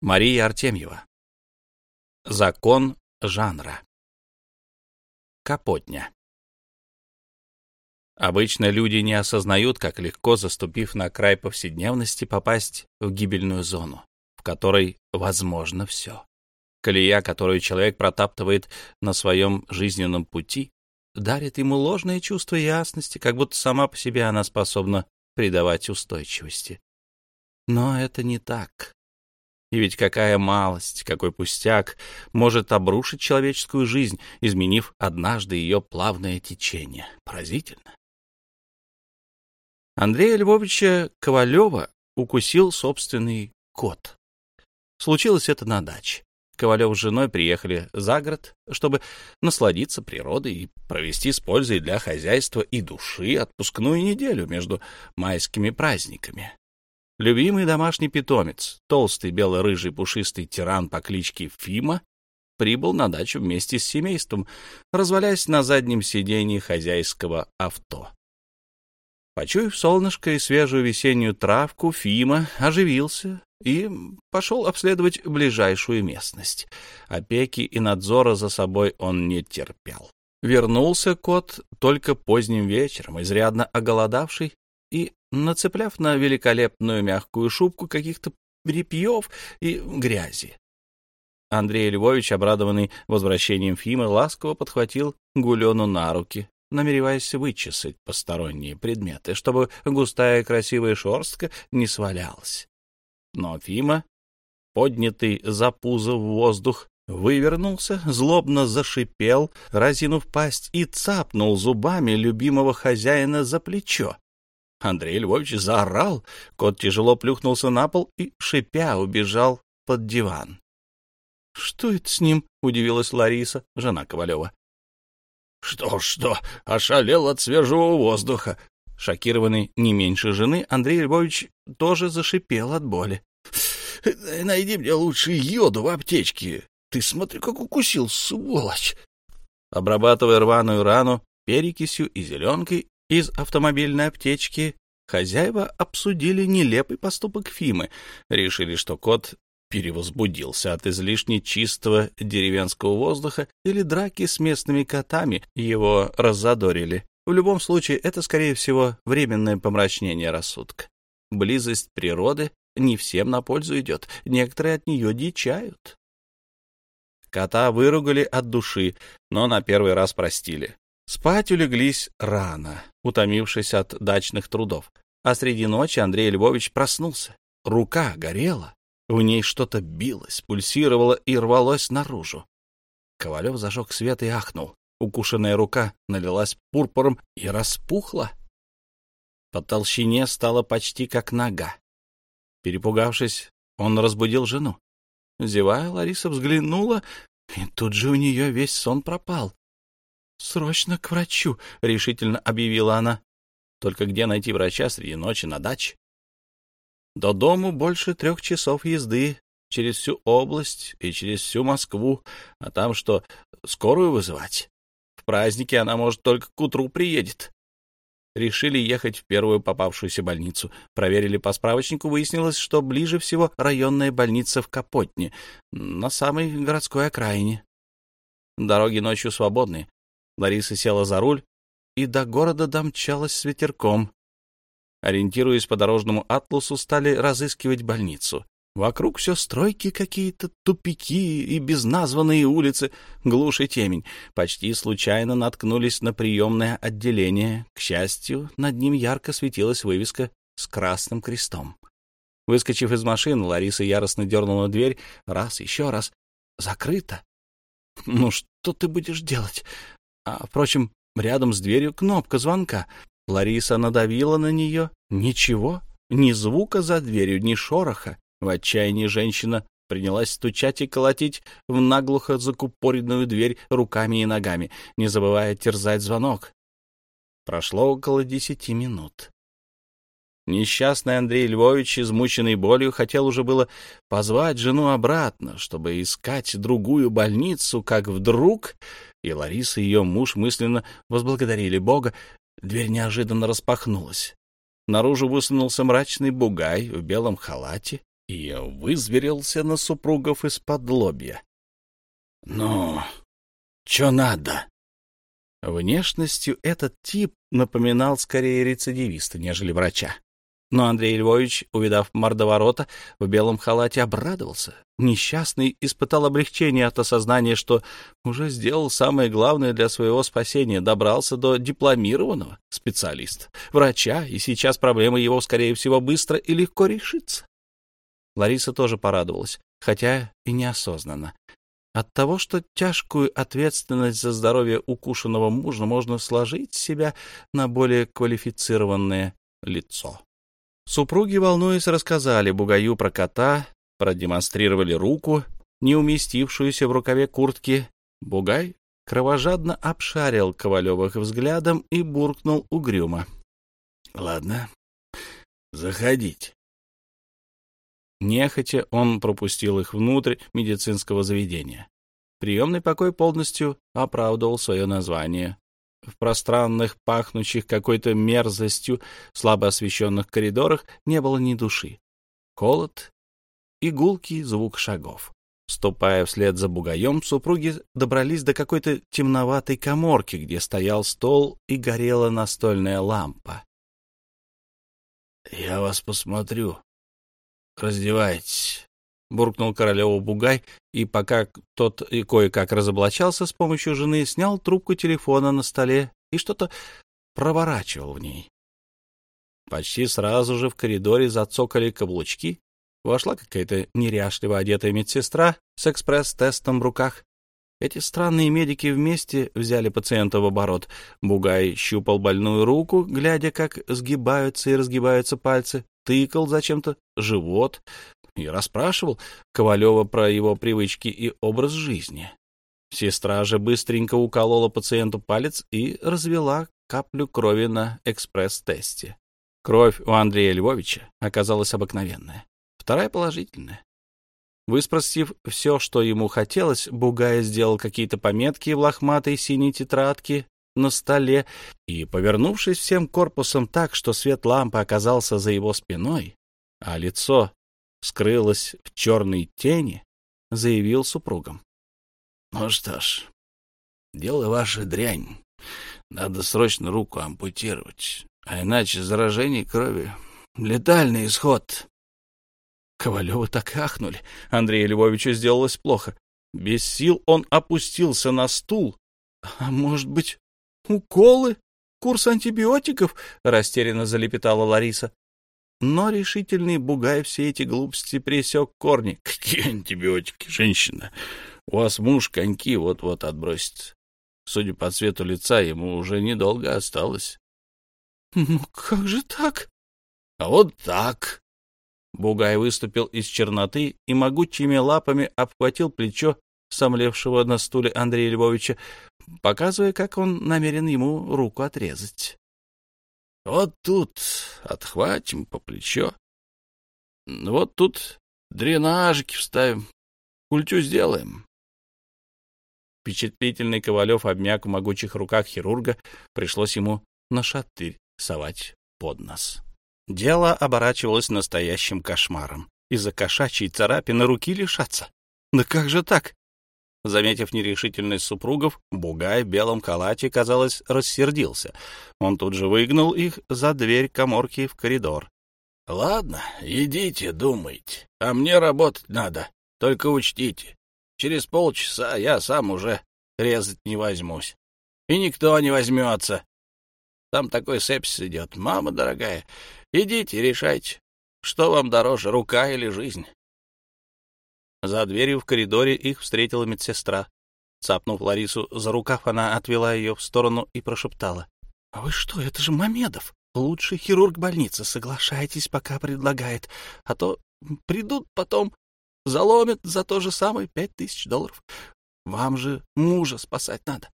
Мария Артемьева. Закон жанра. Капотня. Обычно люди не осознают, как легко, заступив на край повседневности, попасть в гибельную зону, в которой возможно все. Колея, которую человек протаптывает на своем жизненном пути, дарит ему ложное чувство ясности, как будто сама по себе она способна придавать устойчивости. Но это не так. И ведь какая малость, какой пустяк может обрушить человеческую жизнь, изменив однажды ее плавное течение. Поразительно. Андрея Львовича Ковалева укусил собственный кот. Случилось это на даче. Ковалев с женой приехали за город, чтобы насладиться природой и провести с пользой для хозяйства и души отпускную неделю между майскими праздниками. Любимый домашний питомец, толстый бело-рыжий пушистый тиран по кличке Фима, прибыл на дачу вместе с семейством, развалясь на заднем сиденье хозяйского авто. Почуяв солнышко и свежую весеннюю травку, Фима оживился и пошел обследовать ближайшую местность. Опеки и надзора за собой он не терпел. Вернулся кот только поздним вечером, изрядно оголодавший и нацепляв на великолепную мягкую шубку каких-то репьев и грязи. Андрей Львович, обрадованный возвращением Фимы, ласково подхватил Гулену на руки, намереваясь вычесать посторонние предметы, чтобы густая красивая шерстка не свалялась. Но Фима, поднятый за пузо в воздух, вывернулся, злобно зашипел, разинув пасть, и цапнул зубами любимого хозяина за плечо. Андрей Львович заорал, кот тяжело плюхнулся на пол и, шипя, убежал под диван. — Что это с ним? — удивилась Лариса, жена Ковалева. «Что, — Что-что, ошалел от свежего воздуха. Шокированный не меньше жены, Андрей Львович тоже зашипел от боли. — Найди мне лучше йоду в аптечке. Ты смотри, как укусил, сволочь! Обрабатывая рваную рану перекисью и зеленкой, из автомобильной аптечки хозяева обсудили нелепый поступок Фимы, решили, что кот перевозбудился от излишне чистого деревенского воздуха или драки с местными котами его раззадорили. В любом случае, это, скорее всего, временное помрачнение рассудка. Близость природы не всем на пользу идет, некоторые от нее дичают. Кота выругали от души, но на первый раз простили. Спать улеглись рано, утомившись от дачных трудов. А среди ночи Андрей Львович проснулся. Рука горела, в ней что-то билось, пульсировало и рвалось наружу. Ковалев зажег свет и ахнул. Укушенная рука налилась пурпуром и распухла. По толщине стало почти как нога. Перепугавшись, он разбудил жену. Зевая, Лариса взглянула, и тут же у нее весь сон пропал. «Срочно к врачу», — решительно объявила она. «Только где найти врача среди ночи на даче?» До дому больше трех часов езды через всю область и через всю Москву, а там что, скорую вызывать? В праздники она, может, только к утру приедет. Решили ехать в первую попавшуюся больницу. Проверили по справочнику, выяснилось, что ближе всего районная больница в Капотне, на самой городской окраине. Дороги ночью свободны, Лариса села за руль и до города домчалась с ветерком. Ориентируясь по дорожному атласу, стали разыскивать больницу. Вокруг все стройки какие-то, тупики и безназванные улицы, глушь и темень. Почти случайно наткнулись на приемное отделение. К счастью, над ним ярко светилась вывеска с красным крестом. Выскочив из машины, Лариса яростно дернула дверь. Раз, еще раз. Закрыто. «Ну что ты будешь делать?» А, впрочем, рядом с дверью кнопка звонка. Лариса надавила на нее. Ничего, ни звука за дверью, ни шороха. В отчаянии женщина принялась стучать и колотить в наглухо закупоренную дверь руками и ногами, не забывая терзать звонок. Прошло около десяти минут. Несчастный Андрей Львович, измученный болью, хотел уже было позвать жену обратно, чтобы искать другую больницу, как вдруг и Лариса и ее муж мысленно возблагодарили Бога. Дверь неожиданно распахнулась. Наружу высунулся мрачный бугай в белом халате и вызверился на супругов из-под лобья. — Ну, чё надо? Внешностью этот тип напоминал скорее рецидивиста, нежели врача. Но Андрей Львович, увидав мордоворота в белом халате, обрадовался. Несчастный испытал облегчение от осознания, что уже сделал самое главное для своего спасения, добрался до дипломированного специалиста, врача, и сейчас проблема его, скорее всего, быстро и легко решится. Лариса тоже порадовалась, хотя и неосознанно. От того, что тяжкую ответственность за здоровье укушенного мужа можно сложить себя на более квалифицированное лицо. Супруги, волнуясь, рассказали Бугаю про кота, продемонстрировали руку, не уместившуюся в рукаве куртки. Бугай кровожадно обшарил Ковалевых взглядом и буркнул угрюмо. — Ладно, заходите. Нехотя он пропустил их внутрь медицинского заведения. Приемный покой полностью оправдывал свое название в пространных, пахнущих какой-то мерзостью, слабо освещенных коридорах не было ни души. Холод и гулкий звук шагов. Ступая вслед за бугаем, супруги добрались до какой-то темноватой коморки, где стоял стол и горела настольная лампа. — Я вас посмотрю. Раздевайтесь, — буркнул королеву Бугай, и пока тот и кое-как разоблачался с помощью жены, снял трубку телефона на столе и что-то проворачивал в ней. Почти сразу же в коридоре зацокали каблучки, вошла какая-то неряшливо одетая медсестра с экспресс-тестом в руках. Эти странные медики вместе взяли пациента в оборот. Бугай щупал больную руку, глядя, как сгибаются и разгибаются пальцы, тыкал зачем-то живот, и расспрашивал Ковалева про его привычки и образ жизни. Сестра же быстренько уколола пациенту палец и развела каплю крови на экспресс-тесте. Кровь у Андрея Львовича оказалась обыкновенная, вторая положительная. Выспросив все, что ему хотелось, Бугай сделал какие-то пометки в лохматой синей тетрадке на столе и, повернувшись всем корпусом так, что свет лампы оказался за его спиной, а лицо скрылась в черной тени, заявил супругам. — Ну что ж, дело ваше дрянь. Надо срочно руку ампутировать, а иначе заражение крови — летальный исход. Ковалевы так ахнули. Андрею Львовичу сделалось плохо. Без сил он опустился на стул. — А может быть, уколы? Курс антибиотиков? — растерянно залепетала Лариса. Но решительный Бугай все эти глупости пресек корни. — Какие антибиотики, женщина? У вас муж коньки вот-вот отбросит. Судя по цвету лица, ему уже недолго осталось. — Ну как же так? — А вот так. Бугай выступил из черноты и могучими лапами обхватил плечо сомлевшего на стуле Андрея Львовича, показывая, как он намерен ему руку отрезать. Вот тут отхватим по плечо. Вот тут дренажики вставим. Культю сделаем. Впечатлительный Ковалев обмяк в могучих руках хирурга. Пришлось ему на шатырь совать под нос. Дело оборачивалось настоящим кошмаром. Из-за кошачьей царапины руки лишаться. Да как же так? Заметив нерешительность супругов, Бугай в белом халате, казалось, рассердился. Он тут же выгнал их за дверь коморки в коридор. — Ладно, идите, думайте, а мне работать надо. Только учтите, через полчаса я сам уже резать не возьмусь. И никто не возьмется. Там такой сепсис идет. Мама дорогая, идите, решайте, что вам дороже, рука или жизнь. За дверью в коридоре их встретила медсестра. Цапнув Ларису за рукав, она отвела ее в сторону и прошептала. — А вы что, это же Мамедов, лучший хирург больницы. Соглашайтесь, пока предлагает, а то придут потом, заломят за то же самое пять тысяч долларов. Вам же мужа спасать надо.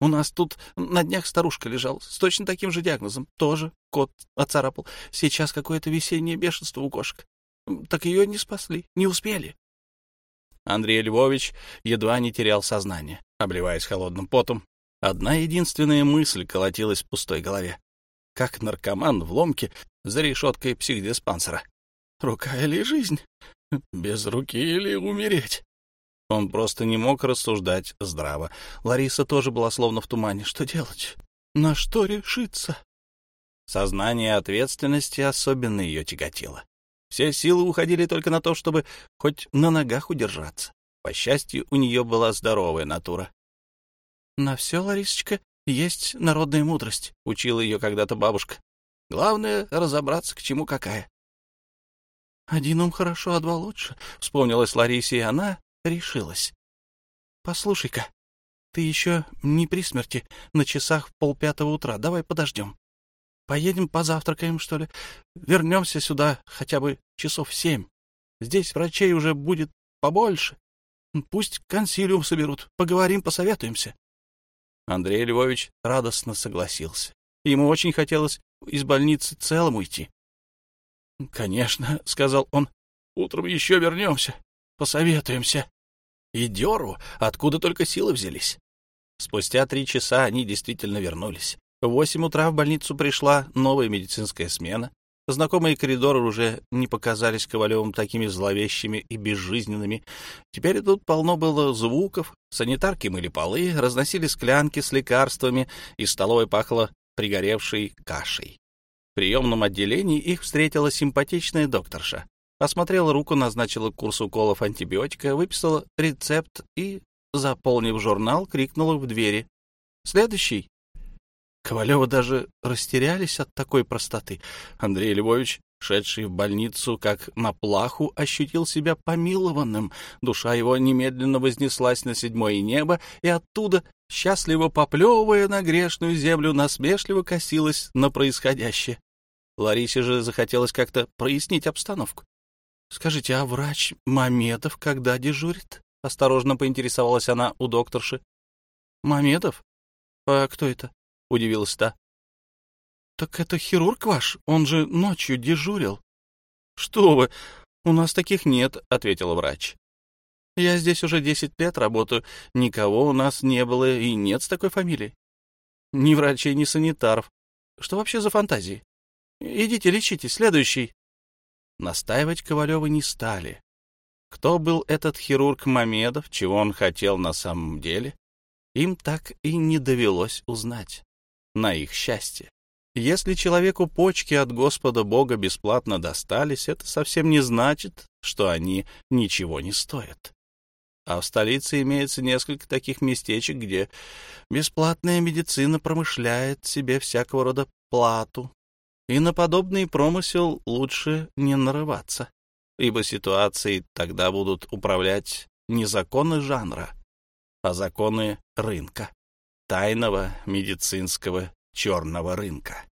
У нас тут на днях старушка лежала с точно таким же диагнозом. Тоже кот оцарапал. Сейчас какое-то весеннее бешенство у кошек. Так ее не спасли, не успели. Андрей Львович едва не терял сознание, обливаясь холодным потом. Одна единственная мысль колотилась в пустой голове. Как наркоман в ломке за решеткой психдиспансера. Рука или жизнь? Без руки или умереть? Он просто не мог рассуждать здраво. Лариса тоже была словно в тумане. Что делать? На что решиться? Сознание ответственности особенно ее тяготило. Все силы уходили только на то, чтобы хоть на ногах удержаться. По счастью, у нее была здоровая натура. — На все, Ларисочка, есть народная мудрость, — учила ее когда-то бабушка. Главное — разобраться, к чему какая. — Один ум хорошо, а два лучше, — вспомнилась Ларисе, и она решилась. — Послушай-ка, ты еще не при смерти, на часах полпятого утра, давай подождем. Поедем позавтракаем, что ли? Вернемся сюда хотя бы часов семь. Здесь врачей уже будет побольше. Пусть консилиум соберут, поговорим, посоветуемся. Андрей Львович радостно согласился. Ему очень хотелось из больницы целым уйти. — Конечно, — сказал он, — утром еще вернемся, посоветуемся. И деру, откуда только силы взялись. Спустя три часа они действительно вернулись. В восемь утра в больницу пришла новая медицинская смена. Знакомые коридоры уже не показались Ковалевым такими зловещими и безжизненными. Теперь тут полно было звуков, санитарки мыли полы, разносили склянки с лекарствами, и столовой пахло пригоревшей кашей. В приемном отделении их встретила симпатичная докторша. Осмотрела руку, назначила курс уколов антибиотика, выписала рецепт и, заполнив журнал, крикнула в двери. «Следующий!» Ковалева даже растерялись от такой простоты. Андрей Львович, шедший в больницу как на плаху, ощутил себя помилованным. Душа его немедленно вознеслась на седьмое небо, и оттуда, счастливо поплевывая на грешную землю, насмешливо косилась на происходящее. Ларисе же захотелось как-то прояснить обстановку. — Скажите, а врач Мамедов когда дежурит? — осторожно поинтересовалась она у докторши. — Мамедов? А кто это? — удивилась та. — Так это хирург ваш? Он же ночью дежурил. — Что вы, у нас таких нет, — ответил врач. — Я здесь уже десять лет работаю, никого у нас не было и нет с такой фамилией. Ни врачей, ни санитаров. Что вообще за фантазии? Идите, лечитесь, следующий. Настаивать Ковалевы не стали. Кто был этот хирург Мамедов, чего он хотел на самом деле, им так и не довелось узнать на их счастье. Если человеку почки от Господа Бога бесплатно достались, это совсем не значит, что они ничего не стоят. А в столице имеется несколько таких местечек, где бесплатная медицина промышляет себе всякого рода плату. И на подобный промысел лучше не нарываться, ибо ситуацией тогда будут управлять не законы жанра, а законы рынка тайного медицинского черного рынка.